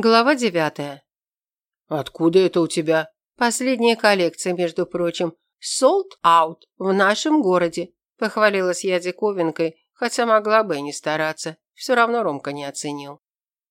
Глава девятая. Откуда это у тебя? Последняя коллекция, между прочим. Sold out в нашем городе. Похвалилась я диковинкой, хотя могла бы и не стараться. Все равно Ромка не оценил.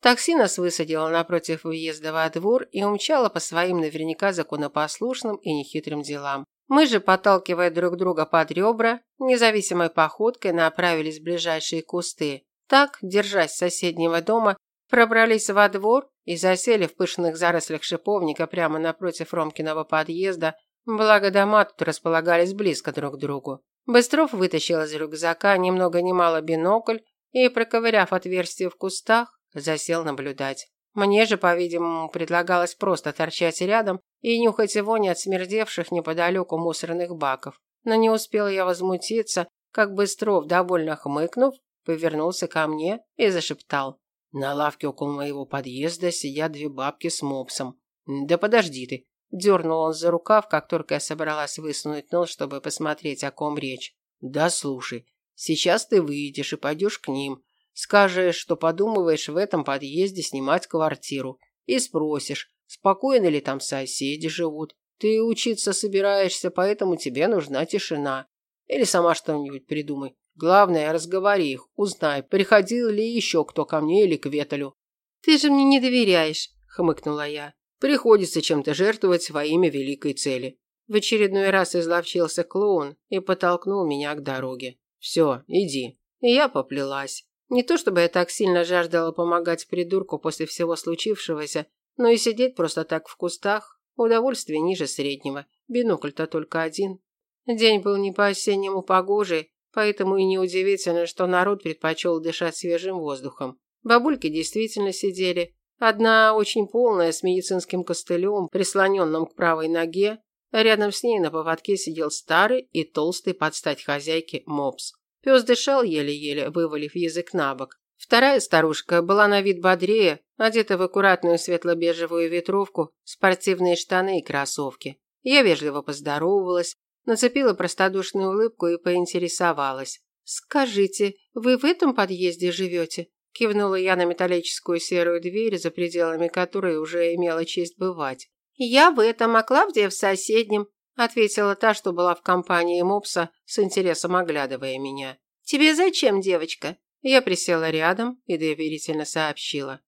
Такси нас высадило напротив въезда во двор и умчало по своим наверняка законопослушным и нехитрым делам. Мы же, подталкивая друг друга под ребра, независимой походкой направились в ближайшие кусты. Так, держась соседнего дома, пробрались во двор и засели в пышных зарослях шиповника прямо напротив Ромкиного подъезда, благо дома тут располагались близко друг к другу. Быстров вытащил из рюкзака ни много ни мало бинокль и, проковыряв отверстие в кустах, засел наблюдать. Мне же, по-видимому, предлагалось просто торчать рядом и нюхать вони от смердевших неподалеку мусорных баков. Но не успел я возмутиться, как Быстров, довольно хмыкнув, повернулся ко мне и зашептал. На лавке около моего подъезда сидят две бабки с мопсом. Да подожди ты. Дернул он за рукав, как только я собралась высунуть нос, чтобы посмотреть, о ком речь. Да слушай, сейчас ты выйдешь и пойдешь к ним. Скажешь, что подумываешь в этом подъезде снимать квартиру. И спросишь, спокойно ли там соседи живут. Ты учиться собираешься, поэтому тебе нужна тишина. Или сама что-нибудь придумай. Главное, разговори их, узнай, приходил ли еще кто ко мне или к Веталю. Ты же мне не доверяешь, хмыкнула я. Приходится чем-то жертвовать во имя великой цели. В очередной раз изловчился клоун и подтолкнул меня к дороге. Все, иди. И я поплелась. Не то чтобы я так сильно жаждала помогать придурку после всего случившегося, но и сидеть просто так в кустах – удовольствие ниже среднего. Бинокль-то только один. День был не по-осеннему погожий, Поэтому и неудивительно, что народ предпочел дышать свежим воздухом. Бабульки действительно сидели. Одна очень полная, с медицинским костылем, прислоненным к правой ноге. Рядом с ней на поводке сидел старый и толстый под стать хозяйке мопс. Пес дышал еле-еле, вывалив язык на бок. Вторая старушка была на вид бодрее, одета в аккуратную светло-бежевую ветровку, спортивные штаны и кроссовки. Я вежливо поздоровалась, Нацепила простодушную улыбку и поинтересовалась. «Скажите, вы в этом подъезде живете?» Кивнула я на металлическую серую дверь, за пределами которой уже имела честь бывать. «Я в этом, а Клавдия в соседнем», ответила та, что была в компании Мопса, с интересом оглядывая меня. «Тебе зачем, девочка?» Я присела рядом и доверительно сообщила.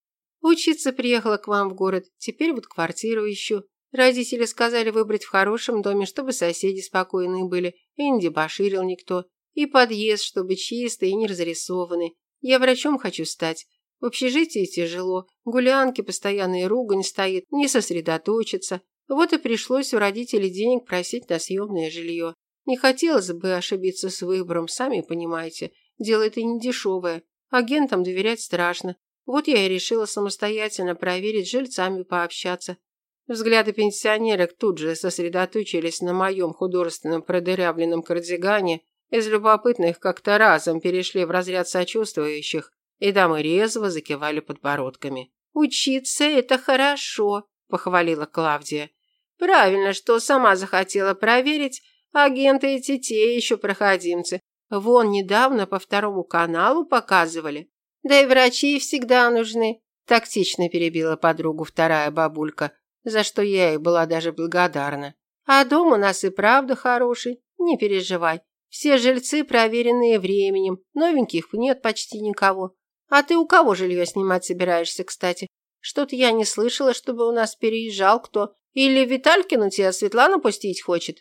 «Учиться приехала к вам в город, теперь вот квартиру ищу. Родители сказали выбрать в хорошем доме, чтобы соседи спокойные были, и не дебоширил никто. И подъезд, чтобы чистый и не разрисованный. Я врачом хочу стать. В общежитии тяжело, гулянки, постоянные ругань стоит, не сосредоточиться. Вот и пришлось у родителей денег просить на съемное жилье. Не хотелось бы ошибиться с выбором, сами понимаете. Дело это не дешевое. Агентам доверять страшно. Вот я и решила самостоятельно проверить, жильцами пообщаться. Взгляды пенсионерок тут же сосредоточились на моем художественном продырявленном кардигане, из любопытных как-то разом перешли в разряд сочувствующих, и дамы резво закивали подбородками. «Учиться – это хорошо», – похвалила Клавдия. «Правильно, что сама захотела проверить, агенты эти те еще проходимцы. Вон недавно по второму каналу показывали. Да и врачи всегда нужны», – тактично перебила подругу вторая бабулька, за что я ей была даже благодарна. А дом у нас и правда хороший, не переживай. Все жильцы проверенные временем, новеньких нет почти никого. А ты у кого жилье снимать собираешься, кстати? Что-то я не слышала, чтобы у нас переезжал кто. Или Виталькину тебя Светлана пустить хочет?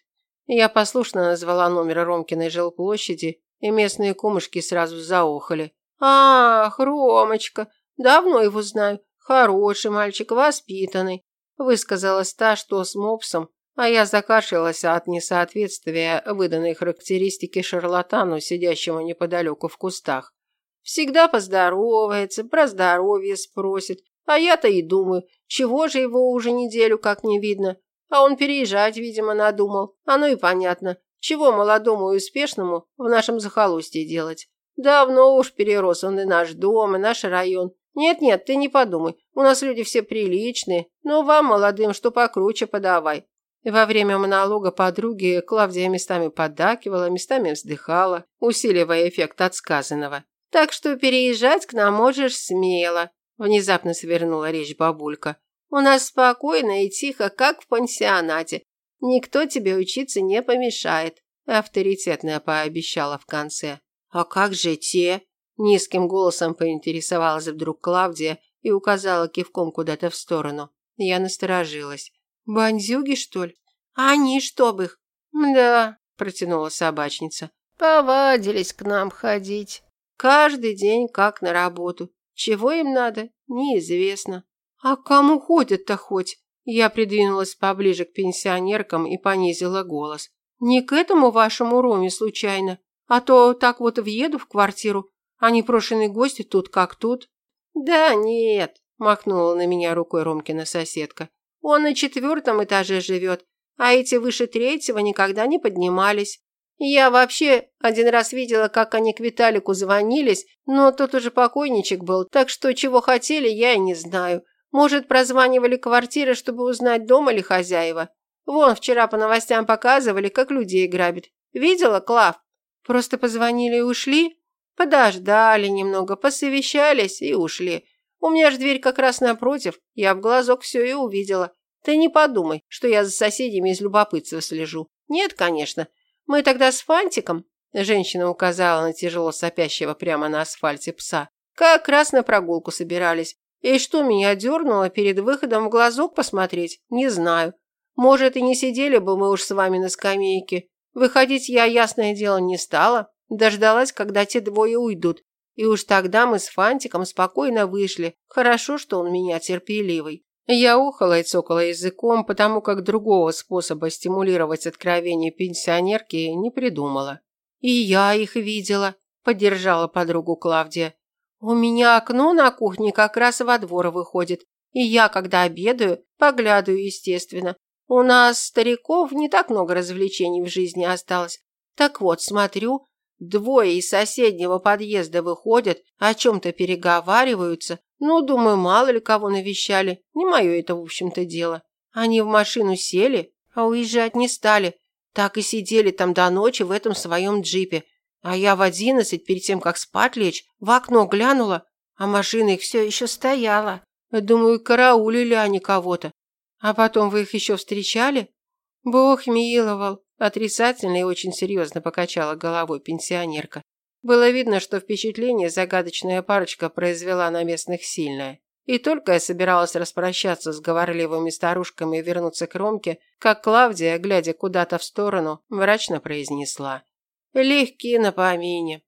Я послушно назвала номер Ромкиной жилплощади, и местные кумушки сразу заохали. «Ах, Ромочка, давно его знаю. Хороший мальчик, воспитанный. Высказалась та, что с мопсом, а я закашлялась от несоответствия выданной характеристики шарлатану, сидящему неподалеку в кустах. Всегда поздоровается, про здоровье спросит, а я-то и думаю, чего же его уже неделю как не видно. А он переезжать, видимо, надумал. Оно и понятно. Чего молодому и успешному в нашем захолустье делать? Давно уж перерос он и наш дом, и наш район. «Нет-нет, ты не подумай. У нас люди все приличные, но вам, молодым, что покруче подавай». Во время монолога подруги Клавдия местами поддакивала, местами вздыхала, усиливая эффект от сказанного. «Так что переезжать к нам можешь смело». Внезапно свернула речь бабулька. У нас спокойно и тихо, как в пансионате. Никто тебе учиться не помешает, авторитетно пообещала в конце. А как же те? Низким голосом поинтересовалась вдруг Клавдия и указала кивком куда-то в сторону. Я насторожилась. Бандюги, что ли? Они что бы их? Да, протянула собачница. Повадились к нам ходить. Каждый день как на работу. Чего им надо, неизвестно. А кому ходят-то хоть? Я придвинулась поближе к пенсионеркам и понизила голос. Не к этому вашему Роме случайно, а то так вот въеду в квартиру, а непрошенные гости тут как тут. Да нет, махнула на меня рукой Ромкина соседка. Он на четвертом этаже живет, а эти выше третьего никогда не поднимались. Я вообще один раз видела, как они к Виталику звонились, но тот уже покойничек был, так что чего хотели, я и не знаю. Может, прозванивали квартиры, чтобы узнать, дома ли хозяева. Вон, вчера по новостям показывали, как людей грабят. Видела, Клав? Просто позвонили и ушли? Подождали немного, посовещались и ушли. У меня же дверь как раз напротив, я в глазок все и увидела. Ты не подумай, что я за соседями из любопытства слежу. Нет, конечно, мы тогда с Фантиком, женщина указала на тяжело сопящего прямо на асфальте пса, как раз на прогулку собирались. И что меня дернуло перед выходом в глазок посмотреть, не знаю. Может, и не сидели бы мы уж с вами на скамейке. Выходить я, ясное дело, не стала. Дождалась, когда те двое уйдут. И уж тогда мы с Фантиком спокойно вышли. Хорошо, что он меня терпеливый. Я ухала и цокала языком, потому как другого способа стимулировать откровение пенсионерки не придумала. «И я их видела», – поддержала подругу Клавдия. «У меня окно на кухне как раз во двор выходит, и я, когда обедаю, поглядываю, естественно. У нас, стариков, не так много развлечений в жизни осталось. Так вот, смотрю, двое из соседнего подъезда выходят, о чем-то переговариваются, ну, думаю, мало ли кого навещали. Не мое это, в общем-то, дело. Они в машину сели, а уезжать не стали. Так и сидели там до ночи в этом своем джипе. А я в одиннадцать, перед тем, как спать лечь, в окно глянула, а машина их все еще стояла. Думаю, караулили они кого-то. А потом вы их еще встречали? Бог миловал. Отрицательно и очень серьезно покачала головой пенсионерка. Было видно, что впечатление загадочная парочка произвела на местных сильное. И только я собиралась распрощаться с говорливыми старушками и вернуться к Ромке, как Клавдия, глядя куда-то в сторону, мрачно произнесла. «Легкие на помине».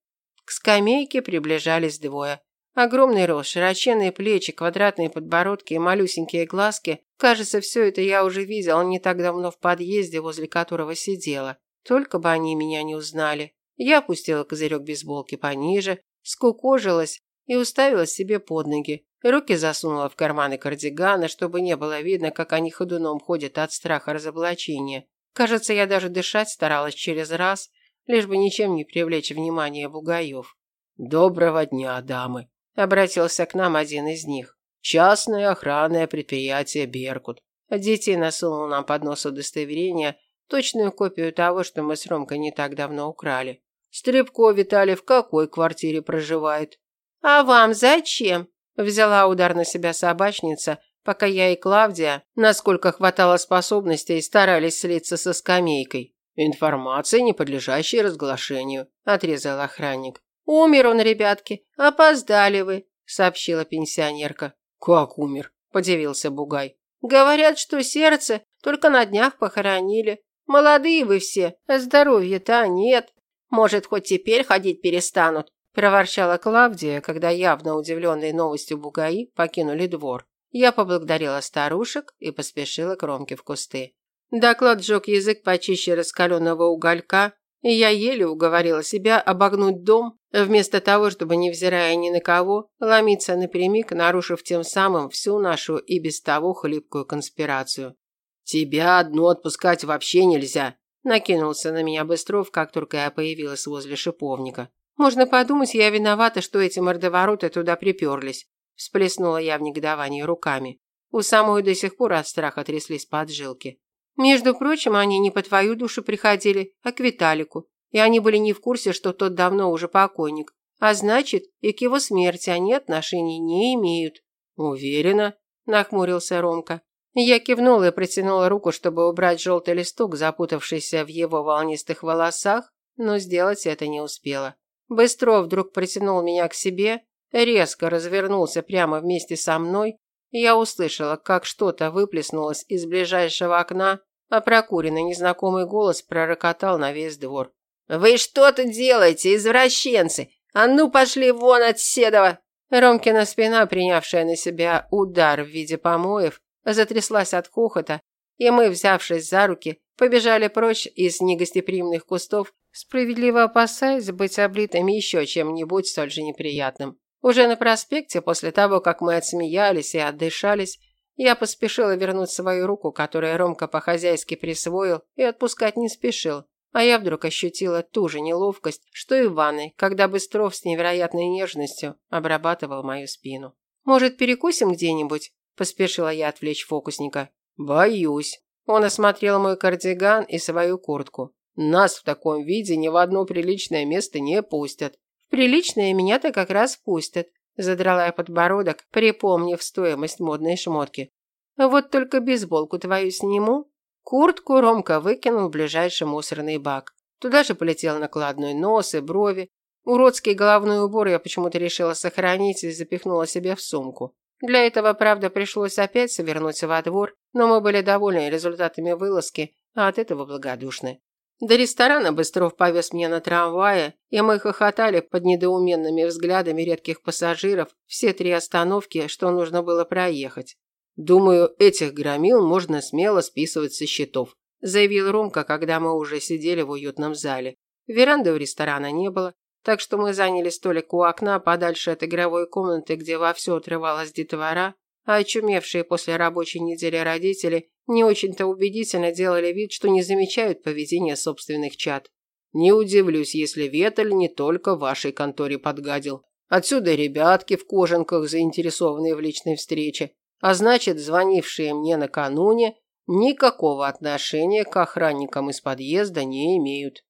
К скамейке приближались двое. Огромный рост, широченные плечи, квадратные подбородки и малюсенькие глазки. Кажется, все это я уже видела не так давно в подъезде, возле которого сидела. Только бы они меня не узнали. Я опустила козырек бейсболки пониже, скукожилась и уставилась себе под ноги. Руки засунула в карманы кардигана, чтобы не было видно, как они ходуном ходят от страха разоблачения. Кажется, я даже дышать старалась через раз, лишь бы ничем не привлечь внимание бугаев. «Доброго дня, дамы!» – обратился к нам один из них. «Частное охранное предприятие «Беркут». Детей насунул нам под нос удостоверение, точную копию того, что мы с Ромкой не так давно украли. Стребко Виталий в какой квартире проживает? А вам зачем? Взяла удар на себя собачница, пока я и Клавдия, насколько хватало способностей, старались слиться со скамейкой. Информация, не подлежащая разглашению, отрезал охранник. Умер он, ребятки. Опоздали вы, сообщила пенсионерка. Как умер? подивился Бугай. Говорят, что сердце только на днях похоронили. Молодые вы все, а здоровья-то нет. Может, хоть теперь ходить перестанут, проворчала Клавдия, когда явно удивленные новостью бугаи покинули двор. Я поблагодарила старушек и поспешила к Ромке в кусты. Доклад сжег язык почище раскаленного уголька, и я еле уговорила себя обогнуть дом, вместо того, чтобы, невзирая ни на кого, ломиться напрямик, нарушив тем самым всю нашу и без того хлипкую конспирацию. «Тебя одну отпускать вообще нельзя», Накинулся на меня Быстров, как только я появилась возле шиповника. Можно подумать, я виновата, что эти мордовороты туда приперлись. Всплеснула я в негодовании руками. У самой до сих пор от страха тряслись поджилки. Между прочим, они не по твою душу приходили, а к Виталику. И они были не в курсе, что тот давно уже покойник. А значит, и к его смерти они отношений не имеют. Уверена? Нахмурился Ромка. Я кивнула и протянула руку, чтобы убрать желтый листок, запутавшийся в его волнистых волосах, но сделать это не успела. Быстров вдруг притянул меня к себе, резко развернулся прямо вместе со мной. Я услышала, как что-то выплеснулось из ближайшего окна, а прокуренный незнакомый голос пророкотал на весь двор. «Вы что тут делаете, извращенцы? А ну пошли вон от Седова!» Ромкина спина, принявшая на себя удар в виде помоев, затряслась от хохота, и мы, взявшись за руки, побежали прочь из негостеприимных кустов, справедливо опасаясь быть облитыми еще чем-нибудь столь же неприятным. Уже на проспекте, после того, как мы отсмеялись и отдышались, я поспешила вернуть свою руку, которую Ромка по-хозяйски присвоил, и отпускать не спешил. А я вдруг ощутила ту же неловкость, что и ванной, когда Быстров с невероятной нежностью обрабатывал мою спину. «Может, перекусим где-нибудь?» – поспешила я отвлечь фокусника. «Боюсь». Он осмотрел мой кардиган и свою куртку. «Нас в таком виде ни в одно приличное место не пустят». «В приличное меня-то как раз пустят», – задрала я подбородок, припомнив стоимость модной шмотки. «Вот только бейсболку твою сниму, Куртку Ромка выкинул в ближайший мусорный бак. Туда же полетел накладной нос и брови. Уродский головной убор я почему-то решила сохранить и запихнула себе в сумку. Для этого, правда, пришлось опять вернуться во двор, но мы были довольны результатами вылазки, а от этого благодушны. До ресторана Быстров повез меня на трамвае, и мы хохотали под недоуменными взглядами редких пассажиров все три остановки, что нужно было проехать. Думаю, этих громил можно смело списывать со счетов, заявил Ромка, когда мы уже сидели в уютном зале. Веранды у ресторана не было, так что мы заняли столик у окна подальше от игровой комнаты, где вовсю отрывалась детвора, а очумевшие после рабочей недели родители не очень-то убедительно делали вид, что не замечают поведения собственных чад. Не удивлюсь, если Ветель не только в вашей конторе подгадил. Отсюда ребятки в кожанках, заинтересованные в личной встрече, а значит, звонившие мне накануне никакого отношения к охранникам из подъезда не имеют.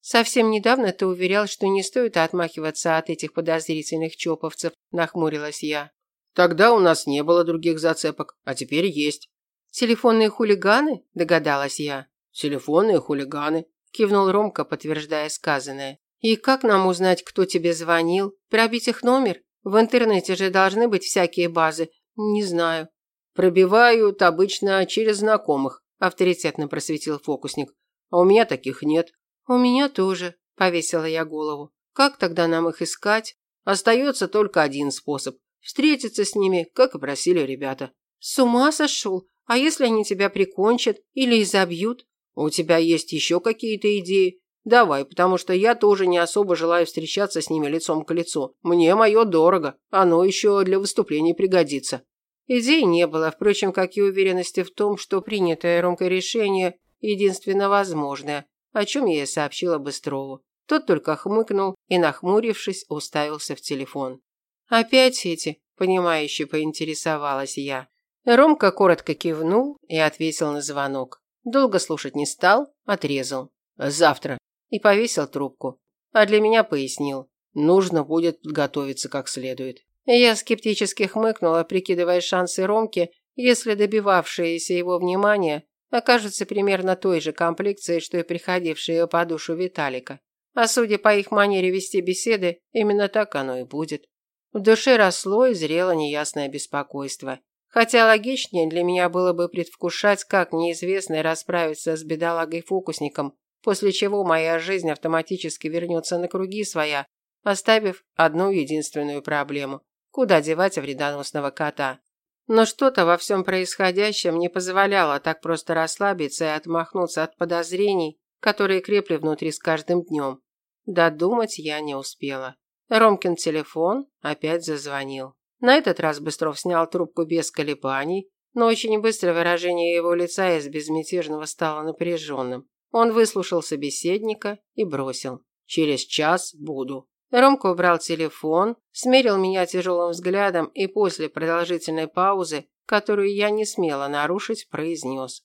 Совсем недавно ты уверял, что не стоит отмахиваться от этих подозрительных чоповцев, нахмурилась я. Тогда у нас не было других зацепок, а теперь есть. Телефонные хулиганы? догадалась я. Телефонные хулиганы, кивнул Ромка, подтверждая сказанное. И как нам узнать, кто тебе звонил? Пробить их номер? В интернете же должны быть всякие базы, не знаю. Пробивают обычно через знакомых, авторитетно просветил фокусник. А у меня таких нет. У меня тоже, повесила я голову. Как тогда нам их искать? Остается только один способ встретиться с ними, как и просили ребята. С ума сошел? А если они тебя прикончат или изобьют? У тебя есть еще какие-то идеи? Давай, потому что я тоже не особо желаю встречаться с ними лицом к лицу. Мне мое дорого, оно еще для выступлений пригодится. Идей не было, впрочем, как и уверенности в том, что принятое Ромкой решение единственно возможное, о чем я и сообщила Быстрову. Тот только хмыкнул и, нахмурившись, уставился в телефон. «Опять эти?» – понимающе поинтересовалась я. Ромка коротко кивнул и ответил на звонок. Долго слушать не стал, отрезал. «Завтра и повесил трубку. А для меня пояснил, нужно будет подготовиться как следует. Я скептически хмыкнула, прикидывая шансы Ромки, если добивавшиеся его внимания окажутся примерно той же комплекцией, что и приходившие по душу Виталика. А судя по их манере вести беседы, именно так оно и будет. В душе росло и зрело неясное беспокойство. Хотя логичнее для меня было бы предвкушать, как неизвестный расправится с бедолагой-фокусником, после чего моя жизнь автоматически вернется на круги своя, оставив одну единственную проблему – куда девать вредоносного кота. Но что-то во всем происходящем не позволяло так просто расслабиться и отмахнуться от подозрений, которые крепли внутри с каждым днем. Додумать я не успела. Ромкин телефон опять зазвонил. На этот раз Быстров снял трубку без колебаний, но очень быстро выражение его лица из безмятежного стало напряженным. Он выслушал собеседника и бросил. «Через час буду». Ромка убрал телефон, смерил меня тяжелым взглядом и после продолжительной паузы, которую я не смела нарушить, произнес.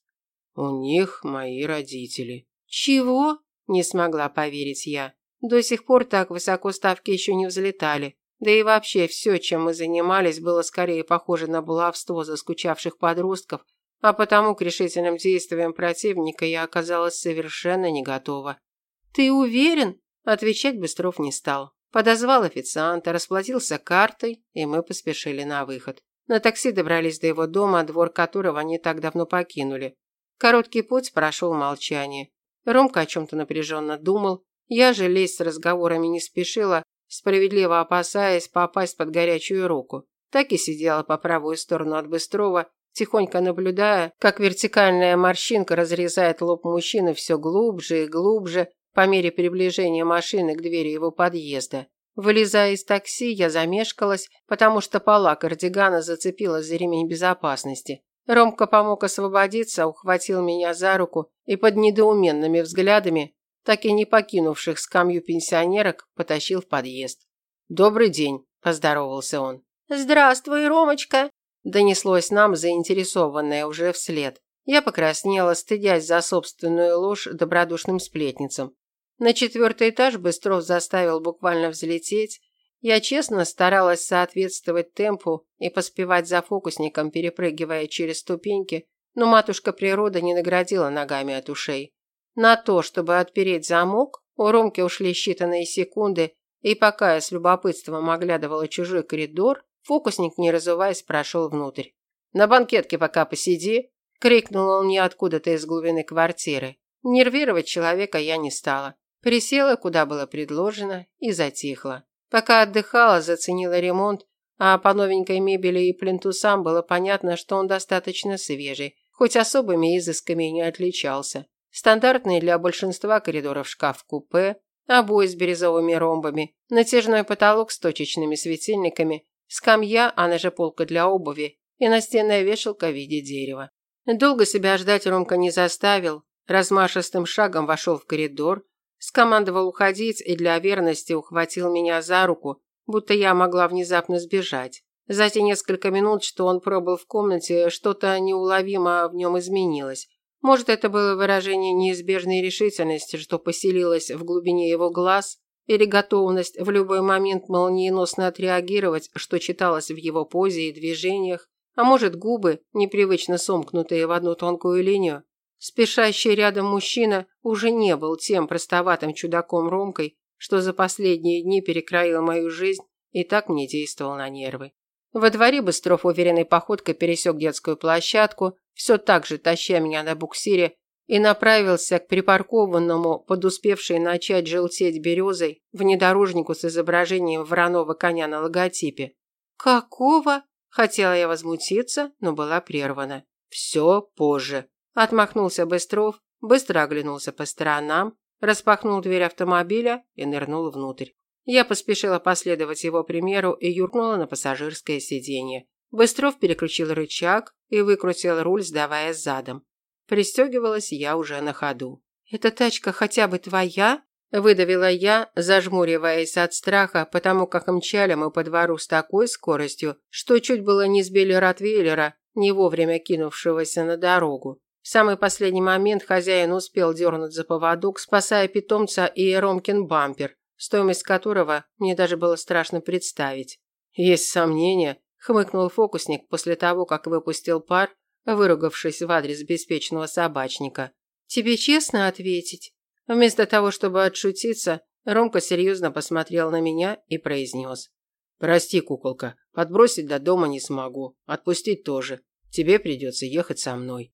«У них мои родители». «Чего?» – не смогла поверить я. До сих пор так высоко ставки еще не взлетали. Да и вообще все, чем мы занимались, было скорее похоже на баловство заскучавших подростков, а потому к решительным действиям противника я оказалась совершенно не готова. «Ты уверен?» Отвечать Быстров не стал. Подозвал официанта, расплатился картой, и мы поспешили на выход. На такси добрались до его дома, двор которого не так давно покинули. Короткий путь прошел в. Ромка о чем-то напряженно думал, я же лезть с разговорами не спешила, справедливо опасаясь попасть под горячую руку. Так и сидела по правую сторону от Быстрова, тихонько наблюдая, как вертикальная морщинка разрезает лоб мужчины все глубже и глубже по мере приближения машины к двери его подъезда. Вылезая из такси, я замешкалась, потому что пола кардигана зацепилась за ремень безопасности. Ромка помог освободиться, ухватил меня за руку и под недоуменными взглядами, так и не покинувших скамью пенсионерок, потащил в подъезд. «Добрый день», – поздоровался он. «Здравствуй, Ромочка», – донеслось нам, заинтересованное уже вслед. Я покраснела, стыдясь за собственную ложь добродушным сплетницам. На четвертый этаж Быстров заставил буквально взлететь. Я честно старалась соответствовать темпу и поспевать за фокусником, перепрыгивая через ступеньки, но матушка природа не наградила ногами от ушей. На то, чтобы отпереть замок, у Ромки ушли считанные секунды, и пока я с любопытством оглядывала чужой коридор, фокусник, не разуваясь, прошел внутрь. «На банкетке пока посиди», – крикнул он мне откуда-то из глубины квартиры. Нервировать человека я не стала. Присела, куда было предложено, и затихла. Пока отдыхала, заценила ремонт, а по новенькой мебели и плинтусам было понятно, что он достаточно свежий, хоть особыми изысками не отличался. Стандартный для большинства коридоров шкаф-купе, обои с бирюзовыми ромбами, натяжной потолок с точечными светильниками, скамья, она же полка для обуви и настенная вешалка в виде дерева. Долго себя ждать Ромка не заставил, размашистым шагом вошел в коридор, Скомандовал уходить и для верности ухватил меня за руку, будто я могла внезапно сбежать. За те несколько минут, что он пробыл в комнате, что-то неуловимо в нем изменилось. Может, это было выражение неизбежной решительности, что поселилось в глубине его глаз, или готовность в любой момент молниеносно отреагировать, что читалось в его позе и движениях, а может, губы, непривычно сомкнутые в одну тонкую линию. Спешащий рядом мужчина уже не был тем простоватым чудаком Ромкой, что за последние дни перекроил мою жизнь и так мне действовал на нервы. Во дворе Быстров уверенной походкой пересек детскую площадку, все так же таща меня на буксире, и направился к припаркованному, подуспевшей начать желтеть березой, внедорожнику с изображением вороного коня на логотипе. «Какого?» – хотела я возмутиться, но была прервана. «Все позже», Отмахнулся Быстров, быстро оглянулся по сторонам, распахнул дверь автомобиля и нырнул внутрь. Я поспешила последовать его примеру и юркнула на пассажирское сиденье. Быстров переключил рычаг и выкрутил руль, сдавая задом. Пристегивалась я уже на ходу. «Эта тачка хотя бы твоя?» – выдавила я, зажмуриваясь от страха, потому как мчали мы по двору с такой скоростью, что чуть было не сбили Ротвейлера, не вовремя кинувшегося на дорогу. В самый последний момент хозяин успел дернуть за поводок, спасая питомца и Ромкин бампер, стоимость которого мне даже было страшно представить. «Есть сомнения», – хмыкнул фокусник после того, как выпустил пар, выругавшись в адрес беспечного собачника. «Тебе честно ответить?» Вместо того, чтобы отшутиться, Ромка серьезно посмотрел на меня и произнес. «Прости, куколка, подбросить до дома не смогу, отпустить тоже. Тебе придется ехать со мной».